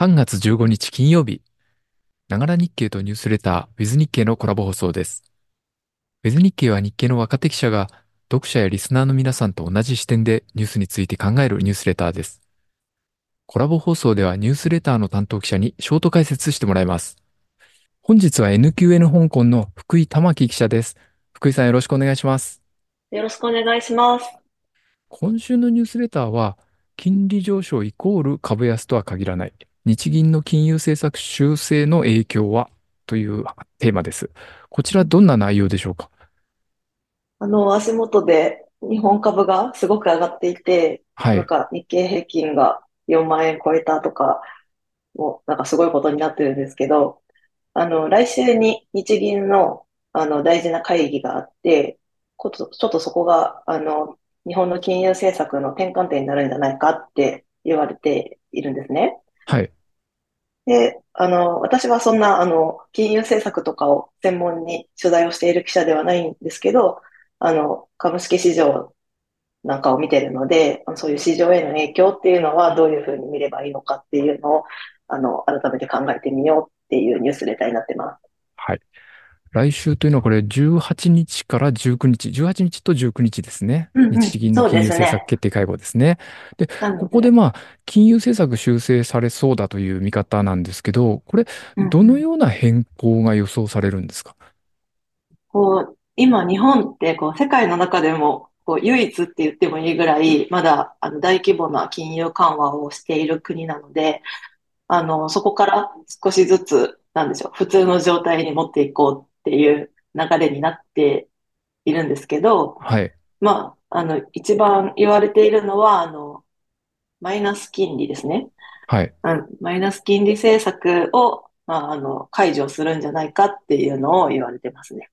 3月15日金曜日、ながら日経とニュースレター、ウィズ日経のコラボ放送です。ウィズ日経は日経の若手記者が読者やリスナーの皆さんと同じ視点でニュースについて考えるニュースレターです。コラボ放送ではニュースレターの担当記者にショート解説してもらいます。本日は NQN 香港の福井玉木記者です。福井さんよろしくお願いします。よろしくお願いします。今週のニュースレターは、金利上昇イコール株安とは限らない。日銀の金融政策修正の影響は？というテーマです。こちらどんな内容でしょうか？あの、足元で日本株がすごく上がっていて、はい、なんか日経平均が4万円超えたとか、もうなんかすごいことになってるんですけど、あの、来週に日銀のあの大事な会議があって、ちょっとそこが、あの、日本の金融政策の転換点になるんじゃないかって言われているんですね。はい。で、あの、私はそんな、あの、金融政策とかを専門に取材をしている記者ではないんですけど、あの、株式市場なんかを見てるので、そういう市場への影響っていうのはどういうふうに見ればいいのかっていうのを、あの、改めて考えてみようっていうニュースレターになってます。はい。来週というのはこれ18日から19日、18日と19日ですね。うんうん、日銀の金融政策決定会合ですね。で、ね、ここでまあ、金融政策修正されそうだという見方なんですけど、これ、どのような変更が予想されるんですか、うん、こう、今日本ってこう世界の中でもこう唯一って言ってもいいぐらい、まだあの大規模な金融緩和をしている国なので、あの、そこから少しずつ、なんでしょう、普通の状態に持っていこうっていう流れになっているんですけど、はい。まあ、あの、一番言われているのは、あの、マイナス金利ですね。はい。マイナス金利政策を、まあ、あの、解除するんじゃないかっていうのを言われてますね。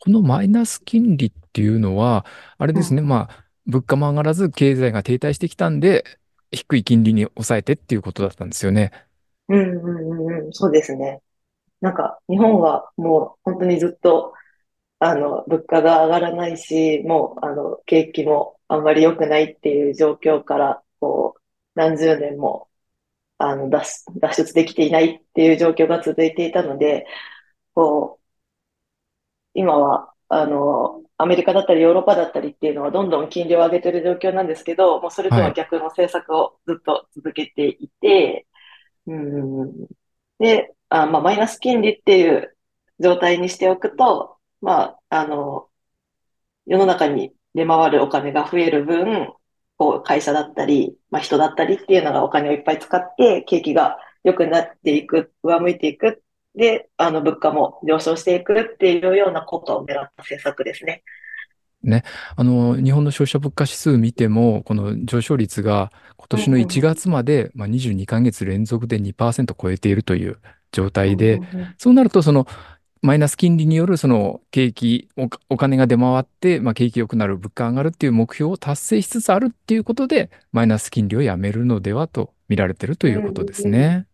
このマイナス金利っていうのは、あれですね、うん、まあ、物価も上がらず経済が停滞してきたんで、低い金利に抑えてっていうことだったんですよね。うんうんうん、そうですね。なんか日本はもう本当にずっとあの物価が上がらないし、もうあの景気もあんまり良くないっていう状況からこう何十年もあの脱脱出できていないっていう状況が続いていたので、こう今はあのアメリカだったりヨーロッパだったりっていうのはどんどん金利を上げてる状況なんですけど、もうそれとは逆の政策をずっと続けていて、はい、うん。で、あまあ、マイナス金利っていう状態にしておくと、まあ、あの、世の中に出回るお金が増える分、こう、会社だったり、まあ、人だったりっていうのがお金をいっぱい使って、景気が良くなっていく、上向いていく。で、あの、物価も上昇していくっていうようなことを狙った政策ですね。ね。あの、日本の消費者物価指数見ても、この上昇率が今年の1月まで、まあ、22ヶ月連続で2%超えているという状態で、そうなると、その、マイナス金利によるその景気お、お金が出回って、まあ、景気良くなる、物価上がるっていう目標を達成しつつあるっていうことで、マイナス金利をやめるのではと見られてるということですね。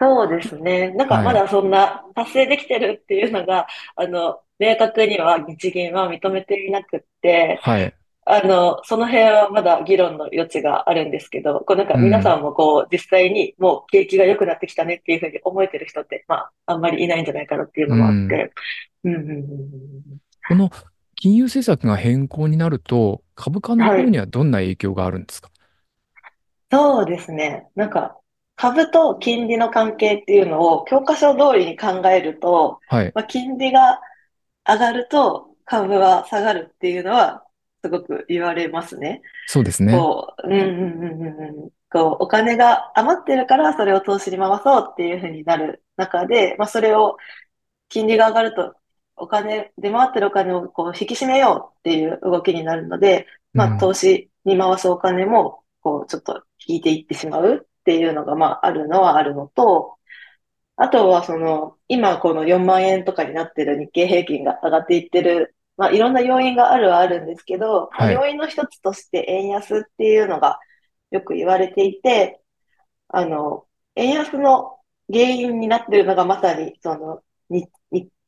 そうですね。なんかまだそんな達成できてるっていうのが、はい、あの、明確には日銀は認めていなくって、はい。あの、その辺はまだ議論の余地があるんですけど、こうなんか皆さんもこう、実際にもう景気が良くなってきたねっていうふうに思えてる人って、まあ、あんまりいないんじゃないかなっていうのもあって。うん。うんうん、この金融政策が変更になると、株価の方にはどんな影響があるんですか、はい、そうですね。なんか、株と金利の関係っていうのを教科書通りに考えると、はい、まあ、金利が上がると株は下がるっていうのはすごく言われますね。そうですね。こう、うんうんうんうん。こう、お金が余ってるからそれを投資に回そうっていうふうになる中で、まあそれを金利が上がるとお金、出回ってるお金をこう引き締めようっていう動きになるので、まあ投資に回すお金もこうちょっと引いていってしまうっていうのがまああるのはあるのと、あとはその、今この4万円とかになってる日経平均が上がっていってるまあ、いろんな要因があるはあるんですけど、はい、要因の一つとして円安っていうのがよく言われていて、あの、円安の原因になっているのがまさに、その、日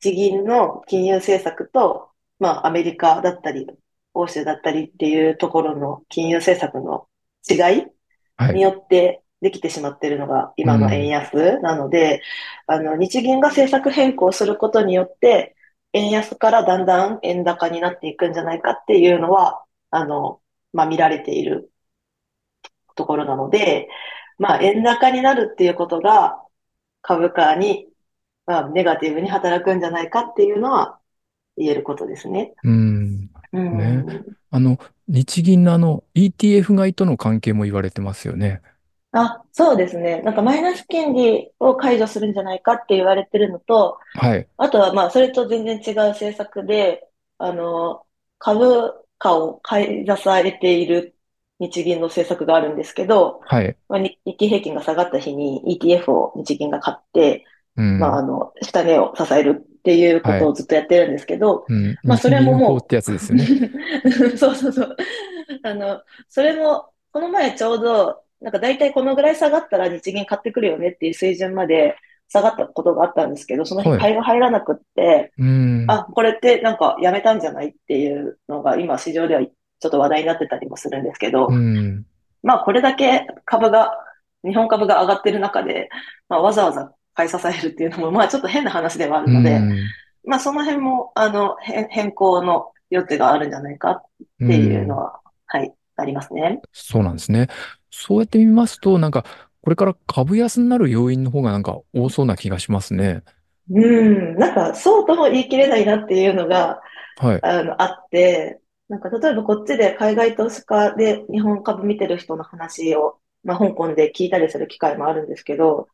銀の金融政策と、まあ、アメリカだったり、欧州だったりっていうところの金融政策の違いによってできてしまっているのが今の円うん。安なので、あの、日銀が政策変更することによって、円安からだんだん円高になっていくんじゃないかっていうのは、あの、まあ、見られているところなので、まあ、円高になるっていうことが株価に、まあ、ネガティブに働くんじゃないかっていうのは言えることですね。うん。うね。ん。あの、日銀のあの ETF 買いとの関係も言われてますよね。あ、そうですね。なんかマイナス金利を解除するんじゃないかって言われてるのと、はい。あとはまあ、それと全然違う政策で、あの、株価を買い支えている日銀の政策があるんですけど、はい。まあ、日日経平均が下がった日に ETF を日銀が買って、まあ、あうん。の、下値を支えるっていうこはい。とをずっとやってるんですけど、うん。まあ、そ日れもも銀法ってやつですよね。う そうそうそう。あの、それも、この前ちょうど、なんか大体このぐらい下がったら日銀買ってくるよねっていう水準まで下がったことがあったんですけど、その日はい。買いが入らなくって、うん。あ、これってなんかやめたんじゃないっていうのが今市場ではちょっと話題になってたりもするんですけうど、ん。まあこれだけ株が、日本株が上がってる中で、まあわざわざ買い支えるっていうのも、まあちょっと変な話ではあるうので、ん。まあその辺も、あの、変変更の余地があるんじゃないかっうていうのん。は、はい、ありますね。そうなんですね。そうやって見ますと、なんか、これから株安になる要因の方がなんか多そうな気がしますね。うん、なんかそうとも言い切れないなっていうのが、はい。あの、あって、なんか例えばこっちで海外投資家で日本株見てる人の話を、まあ香港で聞いたりする機会もあるんですけど、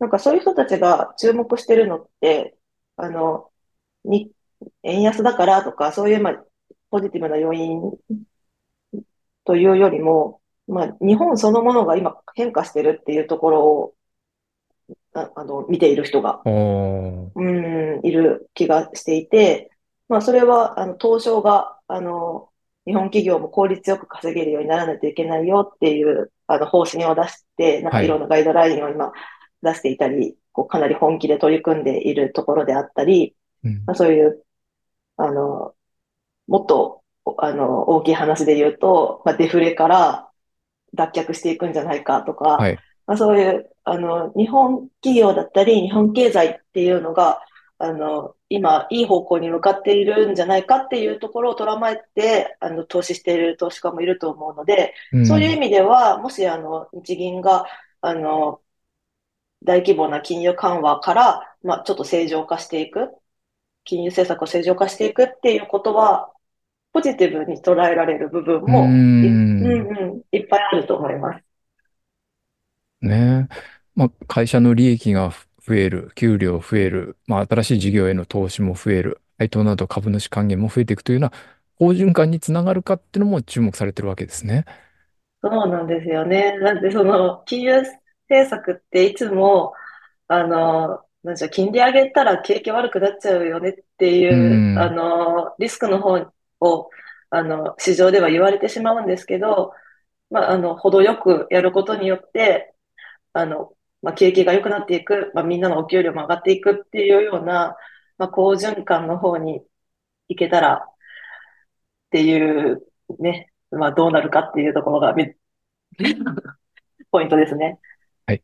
なんかそういう人たちが注目してるのって、あの、に、円安だからとか、そういう、まあ、ポジティブな要因というよりも、まあ、日本そのものが今変化してるっていうところを、あ、あの、見ている人が、うん、いる気がしていて、まあ、それは、あの、東証が、あの、日本企業も効率よく稼げるようにならないといけないよっていう、あの、方針を出して、なんかいろはい。んなガイドラインを今出していたり、こう、かなり本気で取り組んでいるところであったり、うん。まあ、そういう、あの、もっと、あの、大きい話で言うと、まあ、デフレから脱却していくんじゃないかとか、はい。まあ、そういう、あの、日本企業だったり、日本経済っていうのが、あの、今、いい方向に向かっているんじゃないかっていうところを捉まえて、あの、投資している投資家もいると思うので、うん。そういう意味では、もし、あの、日銀が、あの、大規模な金融緩和から、まあ、ちょっと正常化していく、金融政策を正常化していくっていうことは、ポジティブに捉えられる部分も、い、うんん。うん、いっぱいあると思います。ねえ。まあ、会社の利益が増える、給料増える、まあ、新しい事業への投資も増える、配当など株主還元も増えていくというような好循環につながるかっていうのも注目されてるわけですね。そうなんですよね。なんで、その、金融政策っていつも、あの、なんじゃ、金利上げたら景気悪くなっちゃうよねっていう、あん。の、リスクの方を、あの、市場では言われてしまうんですけど、まあ、あの、程よくやることによって、あの、まあ、景気が良くなっていく、まあ、みんなのお給料も上がっていくっていうような、まあ、好循環の方に行けたらっていうね、まあ、どうなるかっていうところがめ ポイントですね。はい。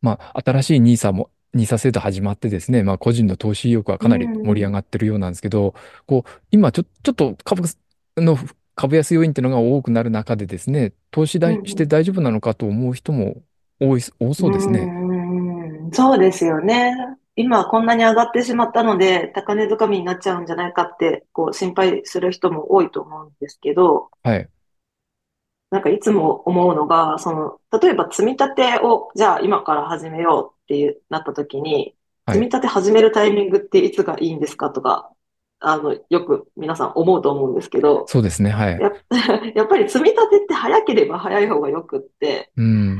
まあ、新しいニーサも、ニーサ制度始まってですね、まあ、個人の投資意欲はうかなり盛り上ん、がってるようなんですけど、こう、今ちょ、ちょっと株の株安要因っていうのが多くなる中でですね、投資だうん、して大丈夫なのかと思う人も多い、多うそうですね。ん、うんそうですよね。今こんなに上がってしまったので、高値掴みになっちゃうんじゃないかって、こう心配する人も多いと思うんですけど、はい。なんかいつも思うのが、その、例えば積み立てを、じゃあ今から始めようっていうなった時に、はい。積み立て始めるタイミングっていつがいいんですかとか、あの、よく皆さん思うと思うんですけど、そうですね。はい。やっ、やっぱり積み立てって早ければ早い方がよくって、うん。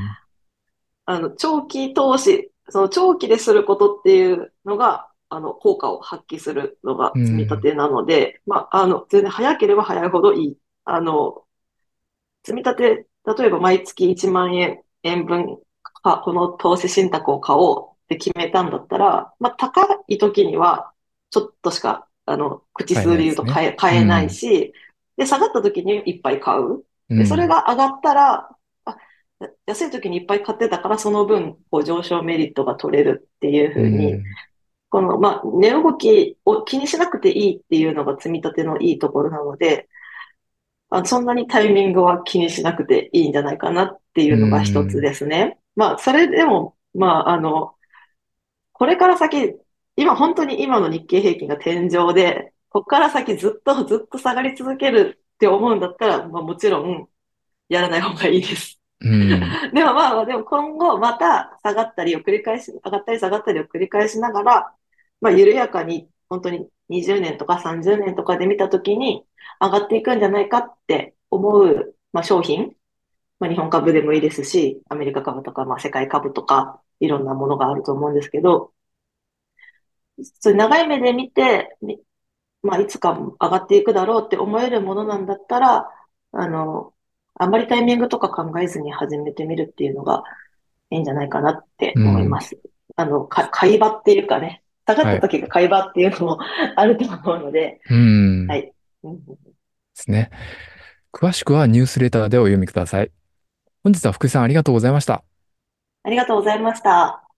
あの、長期投資、その長期ですることっていうのが、あの、効果を発揮するのがうん。積み立てなので、まあ、あの、全然早ければ早いほどいい。あの、積み立て、例えば毎月1万円、円分か、この投資信託を買おうって決めたんだったら、まあ、高い時には、ちょっとしか、あの、口数で言う。と買え、買えないうん。し、で、下がった時にいっぱい買う。で、それうん。が上がったら、あ、安い時にいっぱい買ってたから、その分、こう上昇メリットが取れるっていううふうに、ん。この、まあ、値動きを気にしなくていいっていうのが積み立てのいいところなので、あ、そんなにタイミングは気にしなくていいんじゃないかなっていううのが一つん。ですね。まあ、それでも、まあ、あの、これから先、今本当に今の日経平均が天井で、ここから先ずっとずっと下がり続けるって思うんだったら、まあもちろんやらない方がいいです。うん。でもまあ、でも今後また下がったりを繰り返し、上がったり下がったりを繰り返しながら、まあ緩やかに本当に20年とか30年とかで見たときに上がっていくんじゃないかって思う、まあ商品、まあ日本株でもいいですし、アメリカ株とか、まあ世界株とか、いろんなものがあると思うんですけど、そういう長い目で見て、みまあいつか上がっていくだろうって思えるものなんだったら、あの、あんまりタイミングとか考えずに始めてみるっていうのがいいんじゃないかなってうん。思います。あの、か、買い場っていうかね、下がっはい。た時が買い場っていうのもあると思うので、うん。ではい。うんすね。詳しくはニュースレターでお読みください。本日は福井さんありがとうございました。ありがとうございました。